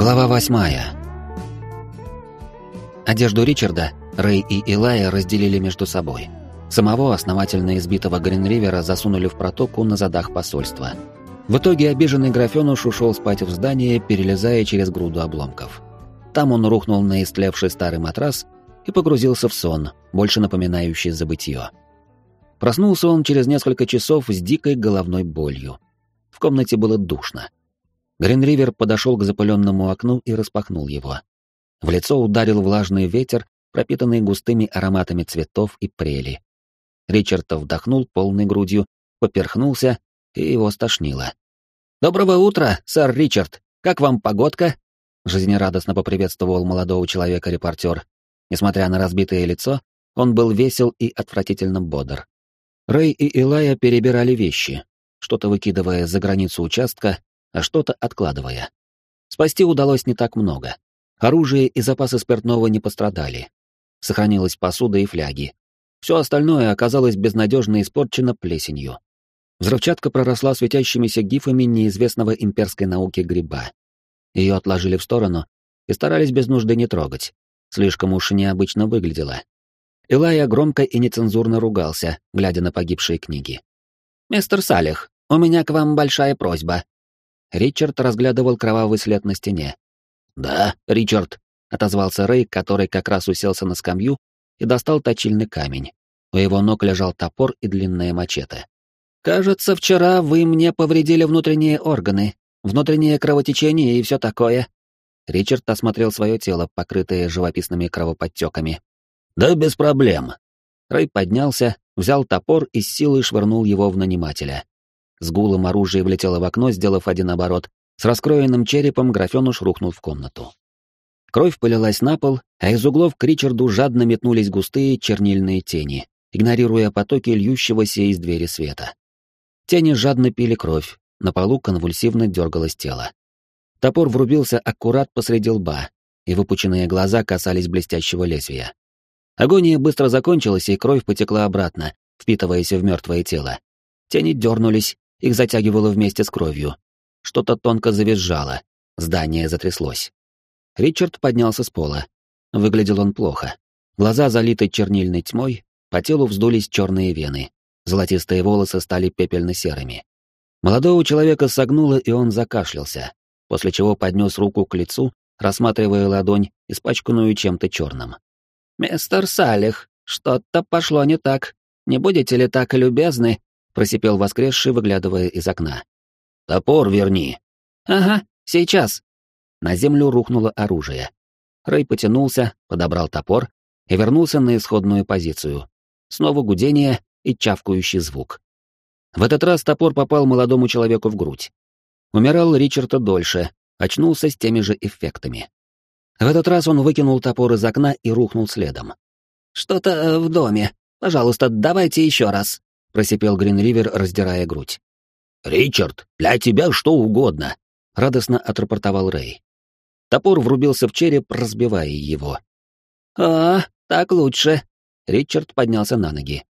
Глава восьмая. Одежду Ричарда Рэй и Илая разделили между собой. Самого основательно избитого Гринривера засунули в протоку на задах посольства. В итоге обиженный графёныш ушел спать в здание, перелезая через груду обломков. Там он рухнул на истлевший старый матрас и погрузился в сон, больше напоминающий забытье. Проснулся он через несколько часов с дикой головной болью. В комнате было душно. Гринривер подошел к запыленному окну и распахнул его. В лицо ударил влажный ветер, пропитанный густыми ароматами цветов и прели. Ричард вдохнул полной грудью, поперхнулся, и его стошнило. «Доброго утра, сэр Ричард! Как вам погодка?» Жизнерадостно поприветствовал молодого человека репортер. Несмотря на разбитое лицо, он был весел и отвратительно бодр. Рэй и Илая перебирали вещи, что-то выкидывая за границу участка, а что-то откладывая. Спасти удалось не так много. Оружие и запасы спиртного не пострадали. Сохранилась посуда и фляги. Все остальное оказалось безнадежно испорчено плесенью. Взрывчатка проросла светящимися гифами неизвестного имперской науки гриба. Ее отложили в сторону и старались без нужды не трогать. Слишком уж необычно выглядело. Илая громко и нецензурно ругался, глядя на погибшие книги. «Мистер Салих, у меня к вам большая просьба». Ричард разглядывал кровавый след на стене. «Да, Ричард», — отозвался Рэй, который как раз уселся на скамью и достал точильный камень. У его ног лежал топор и длинная мачете. «Кажется, вчера вы мне повредили внутренние органы, внутреннее кровотечение и все такое». Ричард осмотрел свое тело, покрытое живописными кровоподтеками. «Да без проблем». Рэй поднялся, взял топор и с силой швырнул его в нанимателя. С гулом оружие влетело в окно, сделав один оборот. С раскроенным черепом графёныш рухнул в комнату. Кровь полилась на пол, а из углов к Ричарду жадно метнулись густые чернильные тени, игнорируя потоки льющегося из двери света. Тени жадно пили кровь, на полу конвульсивно дергалось тело. Топор врубился аккурат посреди лба, и выпученные глаза касались блестящего лезвия. Агония быстро закончилась, и кровь потекла обратно, впитываясь в мертвое тело. Тени дернулись, их затягивало вместе с кровью. Что-то тонко завизжало, здание затряслось. Ричард поднялся с пола. Выглядел он плохо. Глаза залиты чернильной тьмой, по телу вздулись черные вены. Золотистые волосы стали пепельно-серыми. Молодого человека согнуло, и он закашлялся, после чего поднес руку к лицу, рассматривая ладонь, испачканную чем-то черным. «Мистер Салих, что-то пошло не так. Не будете ли так любезны?» — просипел воскресший, выглядывая из окна. «Топор верни». «Ага, сейчас». На землю рухнуло оружие. Рэй потянулся, подобрал топор и вернулся на исходную позицию. Снова гудение и чавкающий звук. В этот раз топор попал молодому человеку в грудь. Умирал Ричарда дольше, очнулся с теми же эффектами. В этот раз он выкинул топор из окна и рухнул следом. «Что-то э, в доме. Пожалуйста, давайте еще раз», — просипел Гринривер, раздирая грудь. «Ричард, для тебя что угодно», — радостно отрапортовал Рэй. Топор врубился в череп, разбивая его. «А, так лучше». Ричард поднялся на ноги.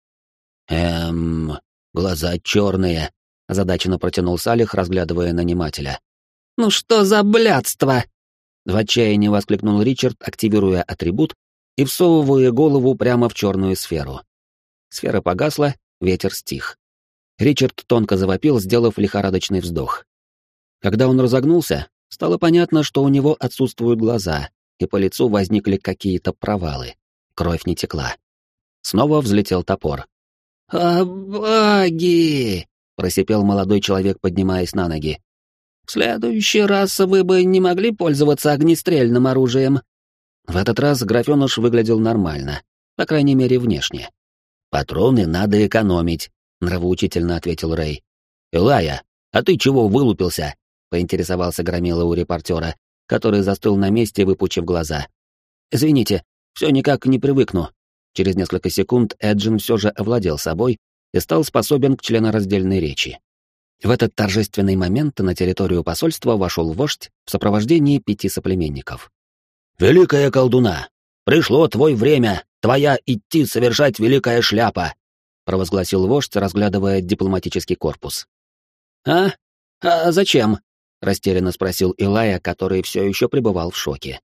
«Эм, глаза черные», — озадаченно протянул Салих, разглядывая нанимателя. «Ну что за блядство?» В отчаянии воскликнул Ричард, активируя атрибут и всовывая голову прямо в черную сферу. Сфера погасла, ветер стих. Ричард тонко завопил, сделав лихорадочный вздох. Когда он разогнулся, Стало понятно, что у него отсутствуют глаза, и по лицу возникли какие-то провалы. Кровь не текла. Снова взлетел топор. «А, баги!» — просипел молодой человек, поднимаясь на ноги. «В следующий раз вы бы не могли пользоваться огнестрельным оружием». В этот раз графёныш выглядел нормально, по крайней мере, внешне. «Патроны надо экономить», — нравоучительно ответил Рэй. «Илая, а ты чего вылупился?» поинтересовался Громила у репортера, который застыл на месте, выпучив глаза. «Извините, все никак не привыкну». Через несколько секунд Эджин все же овладел собой и стал способен к членораздельной речи. В этот торжественный момент на территорию посольства вошел вождь в сопровождении пяти соплеменников. «Великая колдуна! Пришло твой время, твоя идти совершать великая шляпа!» провозгласил вождь, разглядывая дипломатический корпус. «А? А зачем?» — растерянно спросил Илая, который все еще пребывал в шоке.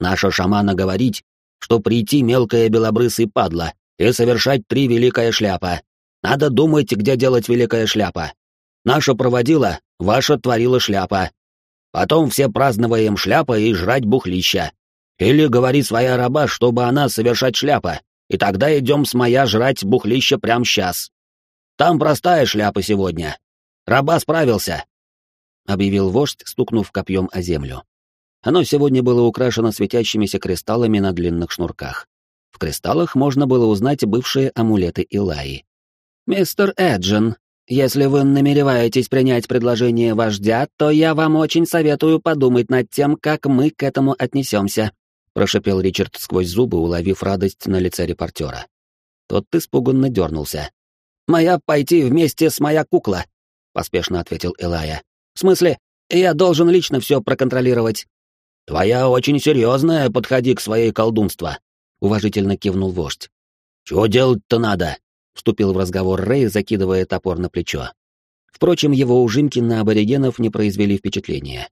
«Наша шамана говорить, что прийти мелкая белобрысый падла и совершать три великая шляпа. Надо думать, где делать великая шляпа. Наша проводила, ваша творила шляпа. Потом все празднуем шляпа и жрать бухлища. Или говори своя раба, чтобы она совершать шляпа, и тогда идем с моя жрать бухлища прямо сейчас. Там простая шляпа сегодня. Раба справился, — объявил вождь, стукнув копьем о землю. Оно сегодня было украшено светящимися кристаллами на длинных шнурках. В кристаллах можно было узнать бывшие амулеты Илаи. «Мистер Эджин, если вы намереваетесь принять предложение вождя, то я вам очень советую подумать над тем, как мы к этому отнесемся», прошипел Ричард сквозь зубы, уловив радость на лице репортера. Тот испуганно дернулся. «Моя пойти вместе с моя кукла», — поспешно ответил Элая. «В смысле, я должен лично все проконтролировать». «Твоя очень серьезная, подходи к своей колдунства», — уважительно кивнул вождь. «Чего делать-то надо?» — вступил в разговор Рэй, закидывая топор на плечо. Впрочем, его ужимки на аборигенов не произвели впечатления.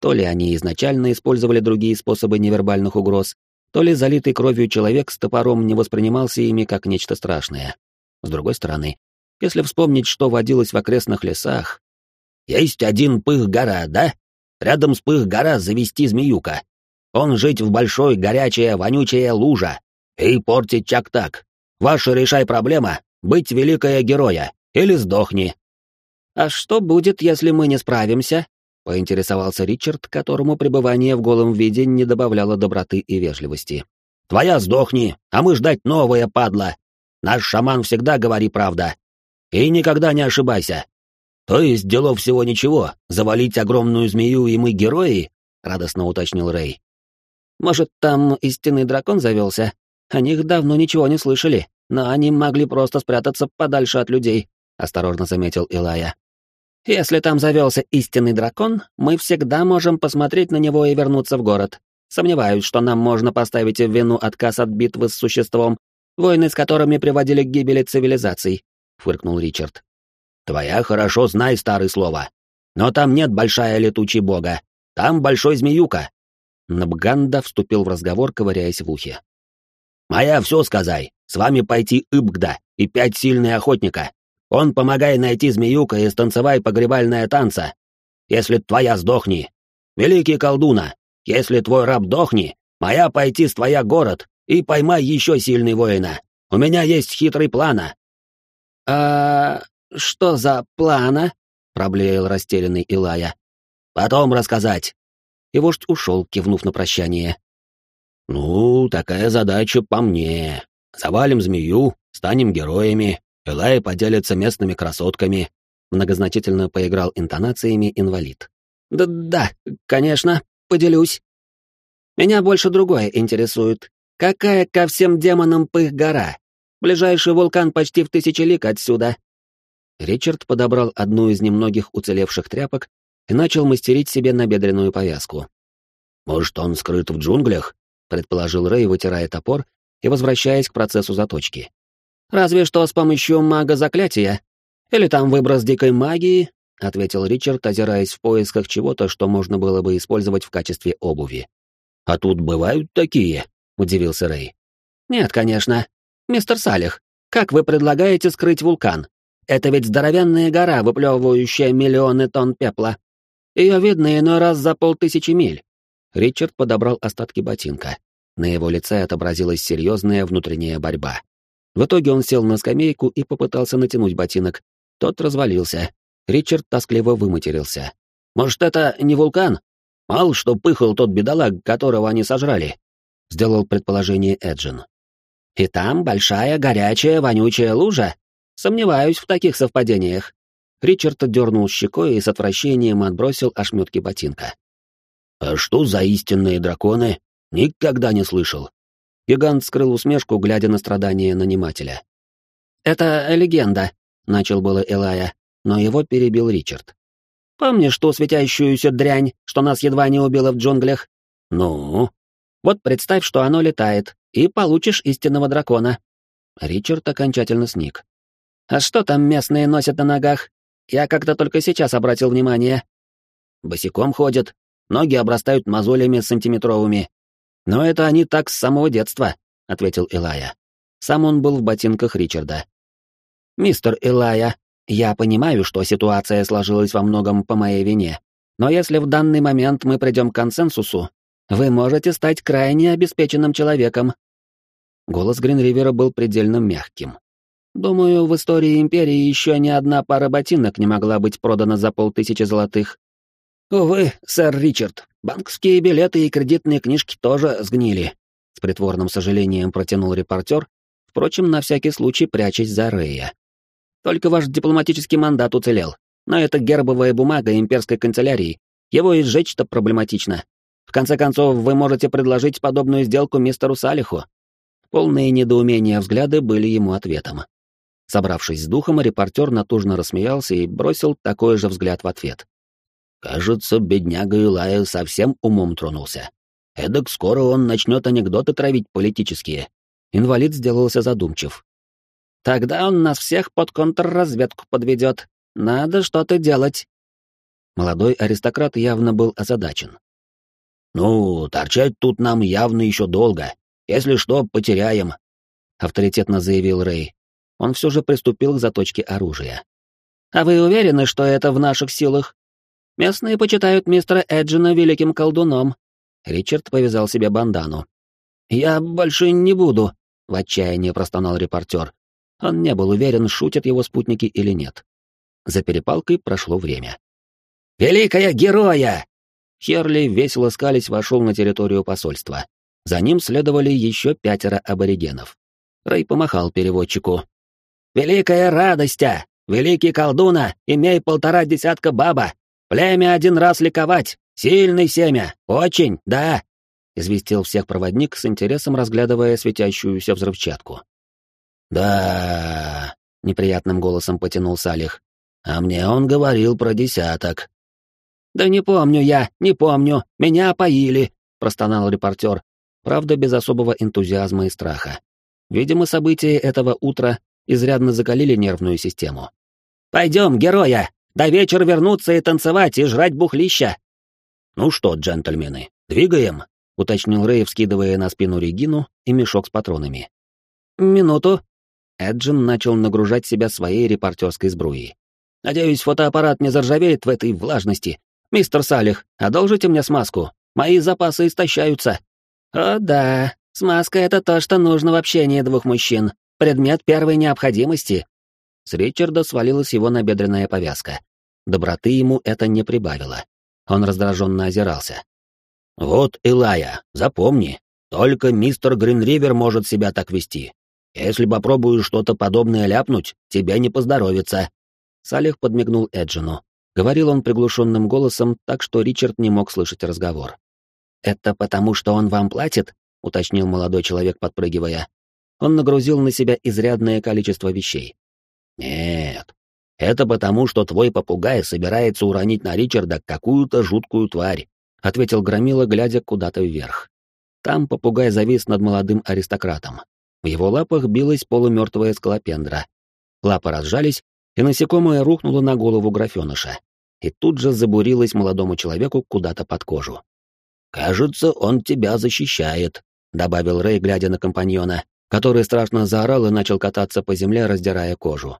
То ли они изначально использовали другие способы невербальных угроз, то ли залитый кровью человек с топором не воспринимался ими как нечто страшное. С другой стороны, если вспомнить, что водилось в окрестных лесах... «Есть один пых-гора, да? Рядом с пых-гора завести змеюка. Он жить в большой, горячая, вонючая лужа. И портить чак-так. Ваша решай проблема — быть великая героя, или сдохни». «А что будет, если мы не справимся?» — поинтересовался Ричард, которому пребывание в голом виде не добавляло доброты и вежливости. «Твоя сдохни, а мы ждать новое, падла. Наш шаман всегда говори правда. И никогда не ошибайся. То есть делов всего ничего, завалить огромную змею и мы герои?» — радостно уточнил Рэй. «Может, там истинный дракон завелся? О них давно ничего не слышали, но они могли просто спрятаться подальше от людей», — осторожно заметил Илая. «Если там завелся истинный дракон, мы всегда можем посмотреть на него и вернуться в город. Сомневаюсь, что нам можно поставить в вину отказ от битвы с существом, войны с которыми приводили к гибели цивилизаций», — фыркнул Ричард. «Твоя хорошо знай старое слово. Но там нет большая летучий бога. Там большой змеюка». Набганда вступил в разговор, ковыряясь в ухе. «Моя все сказай. С вами пойти Ибгда и пять сильных охотника. Он помогай найти змеюка и станцевай погребальная танца. Если твоя сдохни. Великий колдуна, если твой раб дохни, моя пойти с твоя город и поймай еще сильный воина. У меня есть хитрый плана». «А что за плана?» — проблеял растерянный Илая. «Потом рассказать». И вождь ушел, кивнув на прощание. «Ну, такая задача по мне. Завалим змею, станем героями, Элай поделится местными красотками. Многозначительно поиграл интонациями инвалид. Да-да, конечно, поделюсь. Меня больше другое интересует. Какая ко всем демонам пых гора? Ближайший вулкан почти в тысячи лик отсюда. Ричард подобрал одну из немногих уцелевших тряпок и начал мастерить себе набедренную повязку. «Может, он скрыт в джунглях?» — предположил Рэй, вытирая топор и возвращаясь к процессу заточки. «Разве что с помощью мага-заклятия. Или там выброс дикой магии», — ответил Ричард, озираясь в поисках чего-то, что можно было бы использовать в качестве обуви. «А тут бывают такие?» — удивился Рэй. «Нет, конечно. Мистер Салих, как вы предлагаете скрыть вулкан? Это ведь здоровенная гора, выплевывающая миллионы тонн пепла. Ее видно иной раз за полтысячи миль». Ричард подобрал остатки ботинка. На его лице отобразилась серьезная внутренняя борьба. В итоге он сел на скамейку и попытался натянуть ботинок. Тот развалился. Ричард тоскливо выматерился. «Может, это не вулкан? Мало что пыхал тот бедолаг, которого они сожрали», — сделал предположение Эджин. «И там большая, горячая, вонючая лужа? Сомневаюсь в таких совпадениях». Ричард дернул щекой и с отвращением отбросил ошметки ботинка. «А что за истинные драконы?» Никогда не слышал. Гигант скрыл усмешку, глядя на страдания нанимателя. «Это легенда», — начал было Элая, но его перебил Ричард. «Помнишь ту светящуюся дрянь, что нас едва не убило в джунглях? Ну? Вот представь, что оно летает, и получишь истинного дракона». Ричард окончательно сник. «А что там местные носят на ногах? Я как-то только сейчас обратил внимание». босиком ходят, ноги обрастают мозолями сантиметровыми. Но это они так с самого детства, ответил Илая. Сам он был в ботинках Ричарда. Мистер Илая, я понимаю, что ситуация сложилась во многом по моей вине, но если в данный момент мы придем к консенсусу, вы можете стать крайне обеспеченным человеком. Голос Гринривера был предельно мягким. Думаю, в истории Империи еще ни одна пара ботинок не могла быть продана за полтысячи золотых. Увы, сэр Ричард, банковские билеты и кредитные книжки тоже сгнили. С притворным сожалением протянул репортер, впрочем, на всякий случай прячась за Рея. Только ваш дипломатический мандат уцелел. Но это гербовая бумага имперской канцелярии. Его и сжечь-то проблематично. В конце концов, вы можете предложить подобную сделку мистеру Салиху. Полные недоумения взгляды были ему ответом. Собравшись с духом, репортер натужно рассмеялся и бросил такой же взгляд в ответ. «Кажется, бедняга Илая совсем умом тронулся. Эдак скоро он начнет анекдоты травить политические». Инвалид сделался задумчив. «Тогда он нас всех под контрразведку подведет. Надо что-то делать». Молодой аристократ явно был озадачен. «Ну, торчать тут нам явно еще долго. Если что, потеряем», — авторитетно заявил Рэй. Он все же приступил к заточке оружия. «А вы уверены, что это в наших силах? Местные почитают мистера Эджина великим колдуном». Ричард повязал себе бандану. «Я больше не буду», — в отчаянии простонал репортер. Он не был уверен, шутят его спутники или нет. За перепалкой прошло время. «Великая героя!» Херли, весело скались, вошел на территорию посольства. За ним следовали еще пятеро аборигенов. Рэй помахал переводчику. «Великая радостя! Великий колдуна, имей полтора десятка баба! Племя один раз ликовать! Сильный семя! Очень, да!» Известил всех проводник с интересом, разглядывая светящуюся взрывчатку. «Да...» — неприятным голосом потянул Салих. «А мне он говорил про десяток». «Да не помню я, не помню, меня опоили», — простонал репортер, правда, без особого энтузиазма и страха. Видимо, события этого утра изрядно закалили нервную систему. «Пойдем, героя! До вечера вернуться и танцевать, и жрать бухлища!» «Ну что, джентльмены, двигаем?» — уточнил Рэй, вскидывая на спину Регину и мешок с патронами. «Минуту». Эджин начал нагружать себя своей репортерской сбруей. «Надеюсь, фотоаппарат не заржавеет в этой влажности. «Мистер Салих, одолжите мне смазку. Мои запасы истощаются». «О да, смазка — это то, что нужно в общении двух мужчин. Предмет первой необходимости». С Ричарда свалилась его набедренная повязка. Доброты ему это не прибавило. Он раздраженно озирался. «Вот, Илая, запомни, только мистер Гринривер может себя так вести. Если попробуешь что-то подобное ляпнуть, тебе не поздоровится». Салих подмигнул Эджину. Говорил он приглушенным голосом, так что Ричард не мог слышать разговор. «Это потому, что он вам платит?» — уточнил молодой человек, подпрыгивая. Он нагрузил на себя изрядное количество вещей. «Нет, это потому, что твой попугай собирается уронить на Ричарда какую-то жуткую тварь», — ответил Громила, глядя куда-то вверх. Там попугай завис над молодым аристократом. В его лапах билась полумертвая скалопендра. Лапы разжались, и насекомое рухнуло на голову графеныша и тут же забурилась молодому человеку куда-то под кожу. «Кажется, он тебя защищает», — добавил Рэй, глядя на компаньона, который страшно заорал и начал кататься по земле, раздирая кожу.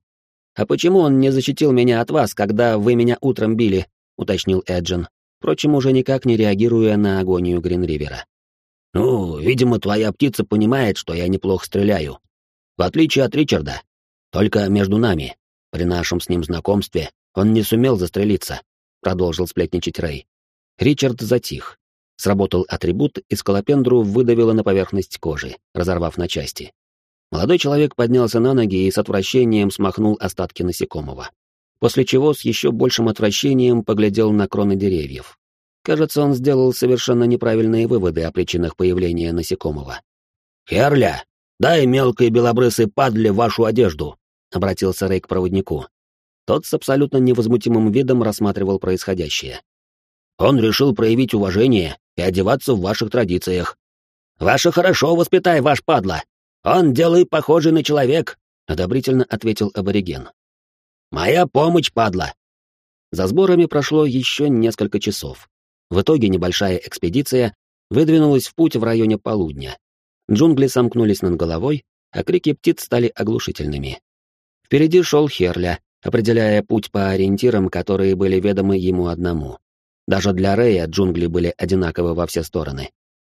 «А почему он не защитил меня от вас, когда вы меня утром били?» — уточнил Эджин, впрочем, уже никак не реагируя на агонию Гринривера. «Ну, видимо, твоя птица понимает, что я неплохо стреляю. В отличие от Ричарда. Только между нами. При нашем с ним знакомстве он не сумел застрелиться, продолжил сплетничать Рэй. Ричард затих. Сработал атрибут, и скалопендру выдавило на поверхность кожи, разорвав на части. Молодой человек поднялся на ноги и с отвращением смахнул остатки насекомого. После чего с еще большим отвращением поглядел на кроны деревьев. Кажется, он сделал совершенно неправильные выводы о причинах появления насекомого. «Херля, дай мелкой белобрысой падле вашу одежду», — обратился Рэй к проводнику. Тот с абсолютно невозмутимым видом рассматривал происходящее. «Он решил проявить уважение и одеваться в ваших традициях». «Ваше хорошо воспитай, ваш падла! Он делает похожий на человек», — одобрительно ответил абориген. «Моя помощь, падла!» За сборами прошло еще несколько часов. В итоге небольшая экспедиция выдвинулась в путь в районе полудня. Джунгли сомкнулись над головой, а крики птиц стали оглушительными. Впереди шел Херля, определяя путь по ориентирам, которые были ведомы ему одному. Даже для Рея джунгли были одинаковы во все стороны.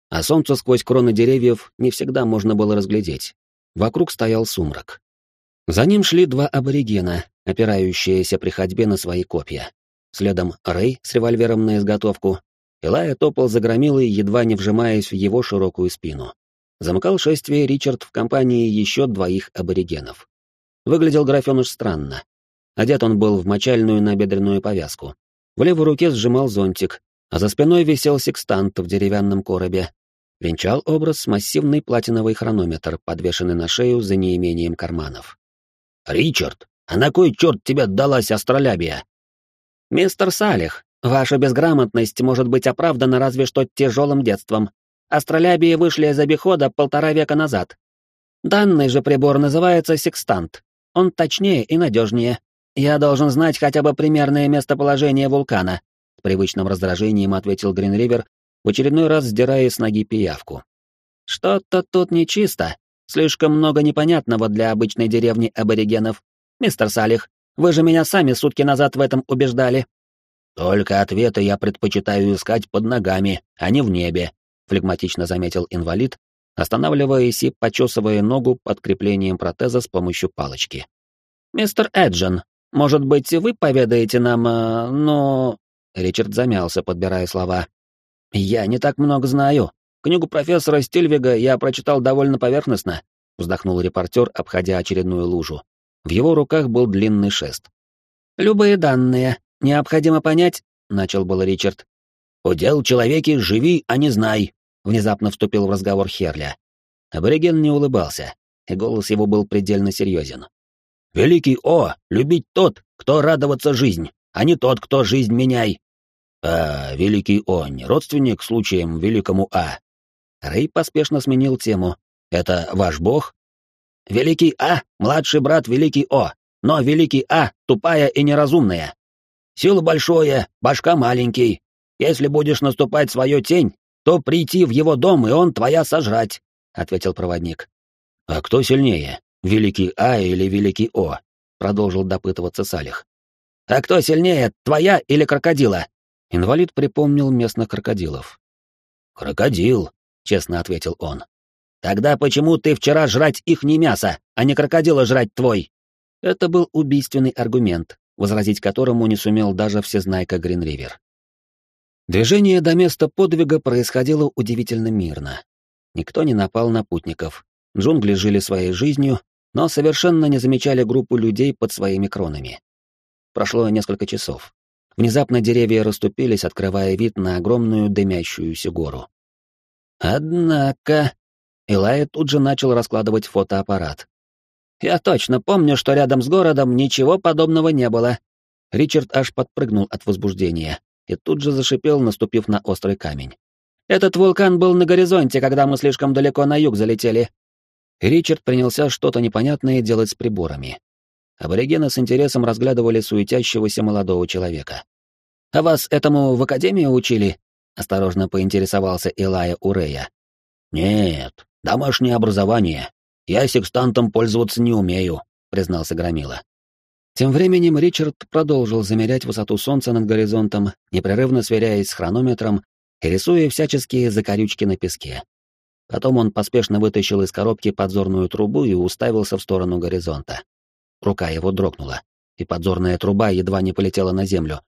А солнце сквозь кроны деревьев не всегда можно было разглядеть. Вокруг стоял сумрак. За ним шли два аборигена, опирающиеся при ходьбе на свои копья. Следом Рэй с револьвером на изготовку. Илая топал за громилой, едва не вжимаясь в его широкую спину. Замыкал шествие Ричард в компании еще двоих аборигенов. Выглядел графеныш странно. Одет он был в мочальную набедренную повязку. В левой руке сжимал зонтик, а за спиной висел секстант в деревянном коробе. Венчал образ массивный платиновый хронометр, подвешенный на шею за неимением карманов. «Ричард, а на кой черт тебе далась астролябия?» «Мистер Салих, ваша безграмотность может быть оправдана разве что тяжелым детством. Астролябии вышли из обихода полтора века назад. Данный же прибор называется секстант. Он точнее и надежнее. Я должен знать хотя бы примерное местоположение вулкана», — с привычным раздражением ответил Гринривер, в очередной раз сдирая с ноги пиявку. «Что-то тут нечисто. Слишком много непонятного для обычной деревни аборигенов. Мистер Салих, вы же меня сами сутки назад в этом убеждали». «Только ответы я предпочитаю искать под ногами, а не в небе», — флегматично заметил инвалид, останавливаясь и почесывая ногу под креплением протеза с помощью палочки. «Мистер Эджин, может быть, вы поведаете нам, э, ну...» Ричард замялся, подбирая слова. «Я не так много знаю. Книгу профессора Стильвига я прочитал довольно поверхностно», — вздохнул репортер, обходя очередную лужу. В его руках был длинный шест. «Любые данные. Необходимо понять», — начал был Ричард. «Удел человеки, живи, а не знай», — внезапно вступил в разговор Херля. Абориген не улыбался, и голос его был предельно серьезен. «Великий О, любить тот, кто радоваться жизнь, а не тот, кто жизнь меняй. А Великий О не родственник случаем Великому А. Рэй поспешно сменил тему. Это ваш бог? Великий А — младший брат Великий О, но Великий А — тупая и неразумная. Сила большое, башка маленький. Если будешь наступать свою тень, то прийти в его дом, и он твоя сожрать, — ответил проводник. А кто сильнее, Великий А или Великий О? — продолжил допытываться Салих. А кто сильнее, твоя или крокодила? Инвалид припомнил местных крокодилов. «Крокодил», — честно ответил он. «Тогда почему ты вчера жрать их не мясо, а не крокодила жрать твой?» Это был убийственный аргумент, возразить которому не сумел даже всезнайка Гринривер. Движение до места подвига происходило удивительно мирно. Никто не напал на путников. Джунгли жили своей жизнью, но совершенно не замечали группу людей под своими кронами. Прошло несколько часов. Внезапно деревья расступились, открывая вид на огромную дымящуюся гору. Однако... Илай тут же начал раскладывать фотоаппарат. «Я точно помню, что рядом с городом ничего подобного не было». Ричард аж подпрыгнул от возбуждения и тут же зашипел, наступив на острый камень. «Этот вулкан был на горизонте, когда мы слишком далеко на юг залетели». Ричард принялся что-то непонятное делать с приборами. Аборигены с интересом разглядывали суетящегося молодого человека. «А вас этому в академии учили?» — осторожно поинтересовался Илая Урея. «Нет, домашнее образование. Я секстантом пользоваться не умею», — признался Громила. Тем временем Ричард продолжил замерять высоту солнца над горизонтом, непрерывно сверяясь с хронометром и рисуя всяческие закорючки на песке. Потом он поспешно вытащил из коробки подзорную трубу и уставился в сторону горизонта. Рука его дрогнула, и подзорная труба едва не полетела на землю.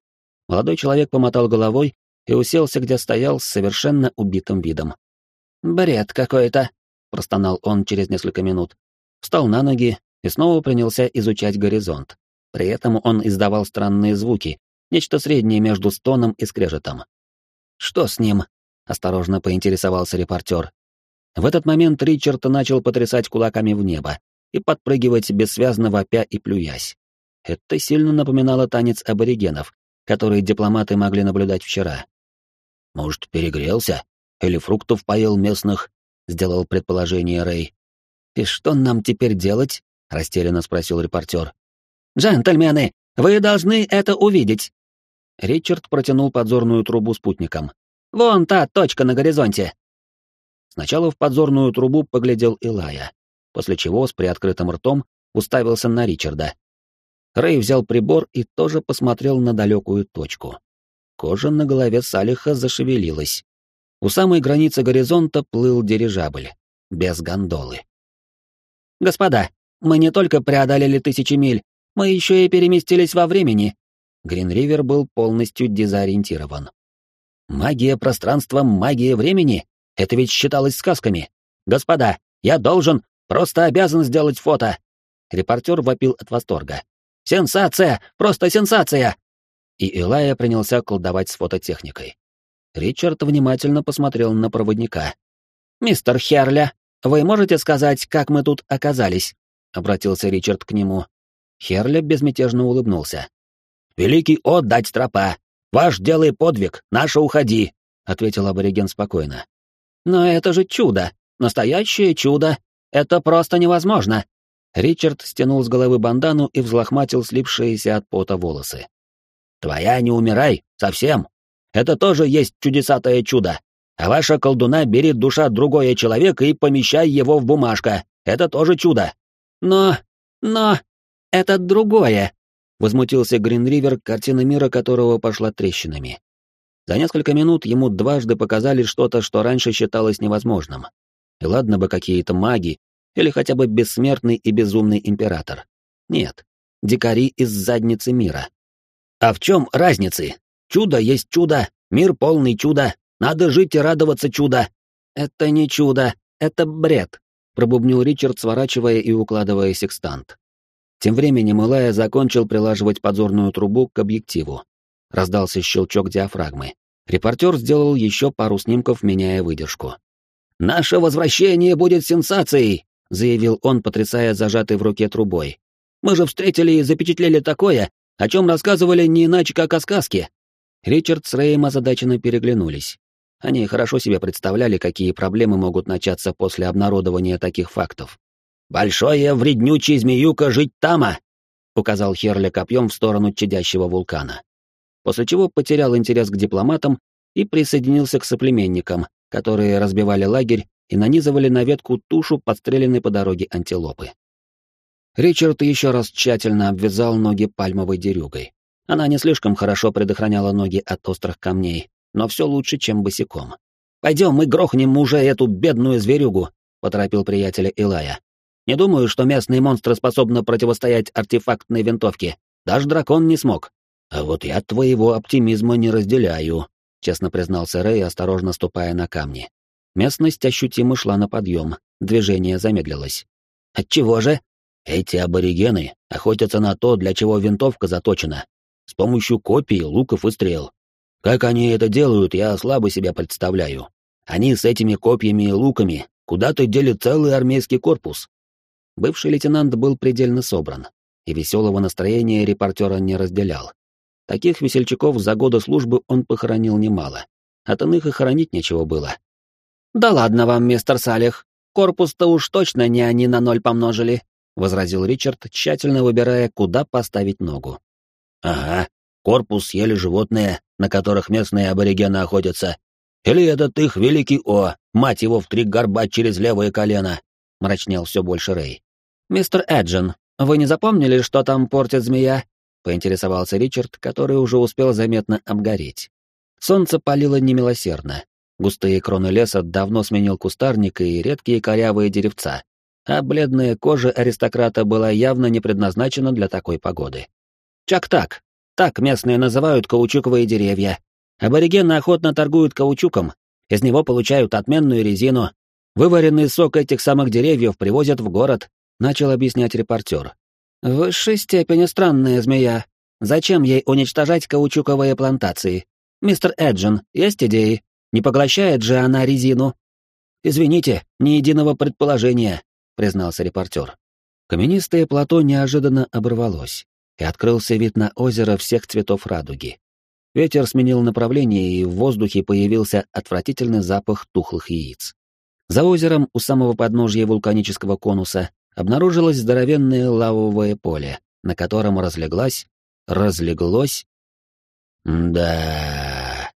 Молодой человек помотал головой и уселся, где стоял, с совершенно убитым видом. «Бред какой-то», — простонал он через несколько минут. Встал на ноги и снова принялся изучать горизонт. При этом он издавал странные звуки, нечто среднее между стоном и скрежетом. «Что с ним?» — осторожно поинтересовался репортер. В этот момент Ричард начал потрясать кулаками в небо, и подпрыгивать бессвязно вопя и плюясь. Это сильно напоминало танец аборигенов, который дипломаты могли наблюдать вчера. «Может, перегрелся? Или фруктов поел местных?» — сделал предположение Рэй. «И что нам теперь делать?» — растерянно спросил репортер. «Джентльмены, вы должны это увидеть!» Ричард протянул подзорную трубу спутником. «Вон та точка на горизонте!» Сначала в подзорную трубу поглядел Илая, после чего с приоткрытым ртом уставился на Ричарда. Рэй взял прибор и тоже посмотрел на далекую точку. Кожа на голове Салиха зашевелилась. У самой границы горизонта плыл дирижабль, без гондолы. «Господа, мы не только преодолели тысячи миль, мы еще и переместились во времени». Гринривер был полностью дезориентирован. «Магия пространства, магия времени? Это ведь считалось сказками. Господа, я должен, просто обязан сделать фото!» Репортер вопил от восторга. «Сенсация! Просто сенсация!» И Илая принялся колдовать с фототехникой. Ричард внимательно посмотрел на проводника. «Мистер Херля, вы можете сказать, как мы тут оказались?» — обратился Ричард к нему. Херля безмятежно улыбнулся. «Великий отдать тропа! Ваш делай подвиг, наша уходи!» — ответил абориген спокойно. «Но это же чудо! Настоящее чудо! Это просто невозможно!» Ричард стянул с головы бандану и взлохматил слипшиеся от пота волосы. «Твоя не умирай, совсем! Это тоже есть чудесатое чудо. А ваша колдуна берет душа другое человека и помещай его в бумажка. Это тоже чудо. Но... но... это другое. Возмутился Гринривер, картина мира которого пошла трещинами. За несколько минут ему дважды показали что-то, что раньше считалось невозможным. И ладно бы какие-то маги, или хотя бы бессмертный и безумный император. Нет, дикари из задницы мира. А в чем разницы? Чудо есть чудо, мир полный чуда, надо жить и радоваться чудо. Это не чудо, это бред, пробубнил Ричард, сворачивая и укладывая секстант. Тем временем Илая закончил прилаживать подзорную трубу к объективу. Раздался щелчок диафрагмы. Репортер сделал еще пару снимков, меняя выдержку. «Наше возвращение будет сенсацией!» — заявил он, потрясая зажатой в руке трубой. «Мы же встретили и запечатлели такое, о чем рассказывали не иначе, как о сказке. Ричард с Рэем озадаченно переглянулись. Они хорошо себе представляли, какие проблемы могут начаться после обнародования таких фактов. «Большое вреднючий змеюка жить тама!» — указал Херля копьем в сторону чадящего вулкана. После чего потерял интерес к дипломатам и присоединился к соплеменникам, которые разбивали лагерь и нанизывали на ветку тушу подстреленной по дороге антилопы. Ричард еще раз тщательно обвязал ноги пальмовой дерюгой. Она не слишком хорошо предохраняла ноги от острых камней, но все лучше, чем босиком. «Пойдем, мы грохнем уже эту бедную зверюгу», — поторопил приятеля Илая. «Не думаю, что местные монстры способны противостоять артефактной винтовке. Даже дракон не смог». «А вот я твоего оптимизма не разделяю», — честно признался Рэй, осторожно ступая на камни. Местность ощутимо шла на подъем, движение замедлилось. «Отчего же?» «Эти аборигены охотятся на то, для чего винтовка заточена, с помощью копий, луков и стрел. Как они это делают, я слабо себя представляю. Они с этими копьями и луками куда-то делят целый армейский корпус. Бывший лейтенант был предельно собран, и веселого настроения репортера не разделял. Таких весельчаков за годы службы он похоронил немало. От иных и хоронить нечего было. «Да ладно вам, мистер Салих, корпус-то уж точно не они на ноль помножили», — возразил Ричард, тщательно выбирая, куда поставить ногу. Ага, корпус съели животные, на которых местные аборигены охотятся. Или этот их великий О, мать его в три горба через левое колено, мрачнел все больше Рэй. Мистер Эджин, вы не запомнили, что там портит змея? Поинтересовался Ричард, который уже успел заметно обгореть. Солнце палило немилосердно. Густые кроны леса давно сменил кустарник и редкие корявые деревца, а бледная кожа аристократа была явно не предназначена для такой погоды. Чак-так. Так местные называют каучуковые деревья. Аборигены охотно торгуют каучуком, из него получают отменную резину. Вываренный сок этих самых деревьев привозят в город, начал объяснять репортер. В высшей степени странная змея. Зачем ей уничтожать каучуковые плантации? Мистер Эджин, есть идеи? Не поглощает же она резину? Извините, ни единого предположения, признался репортер. Каменистое плато неожиданно оборвалось и открылся вид на озеро всех цветов радуги. Ветер сменил направление, и в воздухе появился отвратительный запах тухлых яиц. За озером, у самого подножья вулканического конуса, обнаружилось здоровенное лавовое поле, на котором разлеглась, разлеглось Да,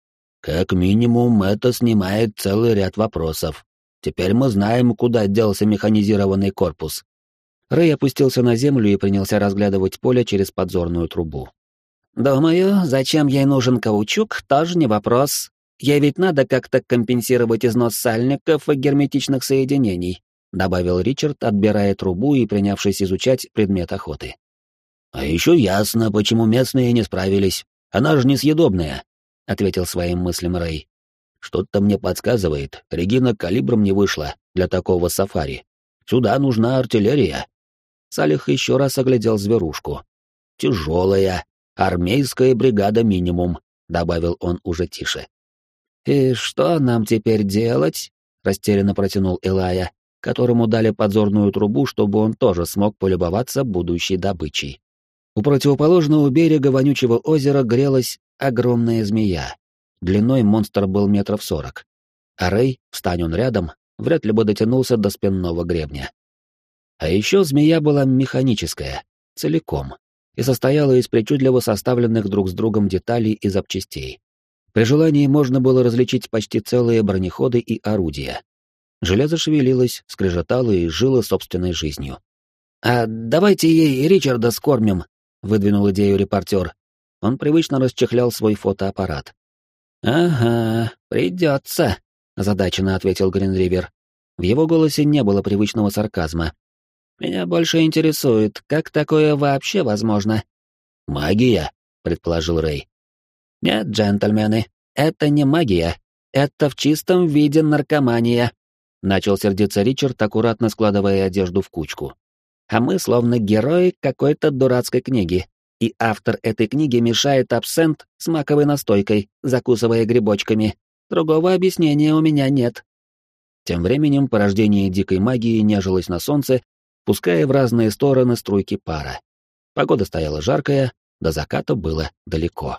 как минимум это снимает целый ряд вопросов. Теперь мы знаем, куда делся механизированный корпус. Рэй опустился на землю и принялся разглядывать поле через подзорную трубу. «Думаю, зачем ей нужен каучук, тоже не вопрос. Ей ведь надо как-то компенсировать износ сальников и герметичных соединений», добавил Ричард, отбирая трубу и принявшись изучать предмет охоты. «А еще ясно, почему местные не справились. Она же несъедобная», — ответил своим мыслям Рэй. «Что-то мне подсказывает, Регина калибром не вышла для такого сафари. Сюда нужна артиллерия». Салих еще раз оглядел зверушку. «Тяжелая, армейская бригада минимум», — добавил он уже тише. «И что нам теперь делать?» — растерянно протянул Элая, которому дали подзорную трубу, чтобы он тоже смог полюбоваться будущей добычей. У противоположного берега вонючего озера грелась огромная змея. Длиной монстр был метров сорок. А Рэй, встань он рядом, вряд ли бы дотянулся до спинного гребня. А еще змея была механическая, целиком, и состояла из причудливо составленных друг с другом деталей и запчастей. При желании можно было различить почти целые бронеходы и орудия. Железо шевелилось, скрежетало и жило собственной жизнью. «А давайте ей Ричарда скормим», — выдвинул идею репортер. Он привычно расчехлял свой фотоаппарат. «Ага, придется», — озадаченно ответил Гринривер. В его голосе не было привычного сарказма. «Меня больше интересует, как такое вообще возможно?» «Магия», — предположил Рэй. «Нет, джентльмены, это не магия. Это в чистом виде наркомания», — начал сердиться Ричард, аккуратно складывая одежду в кучку а мы словно герои какой-то дурацкой книги. И автор этой книги мешает абсент с маковой настойкой, закусывая грибочками. Другого объяснения у меня нет. Тем временем порождение дикой магии нежилось на солнце, пуская в разные стороны струйки пара. Погода стояла жаркая, до заката было далеко.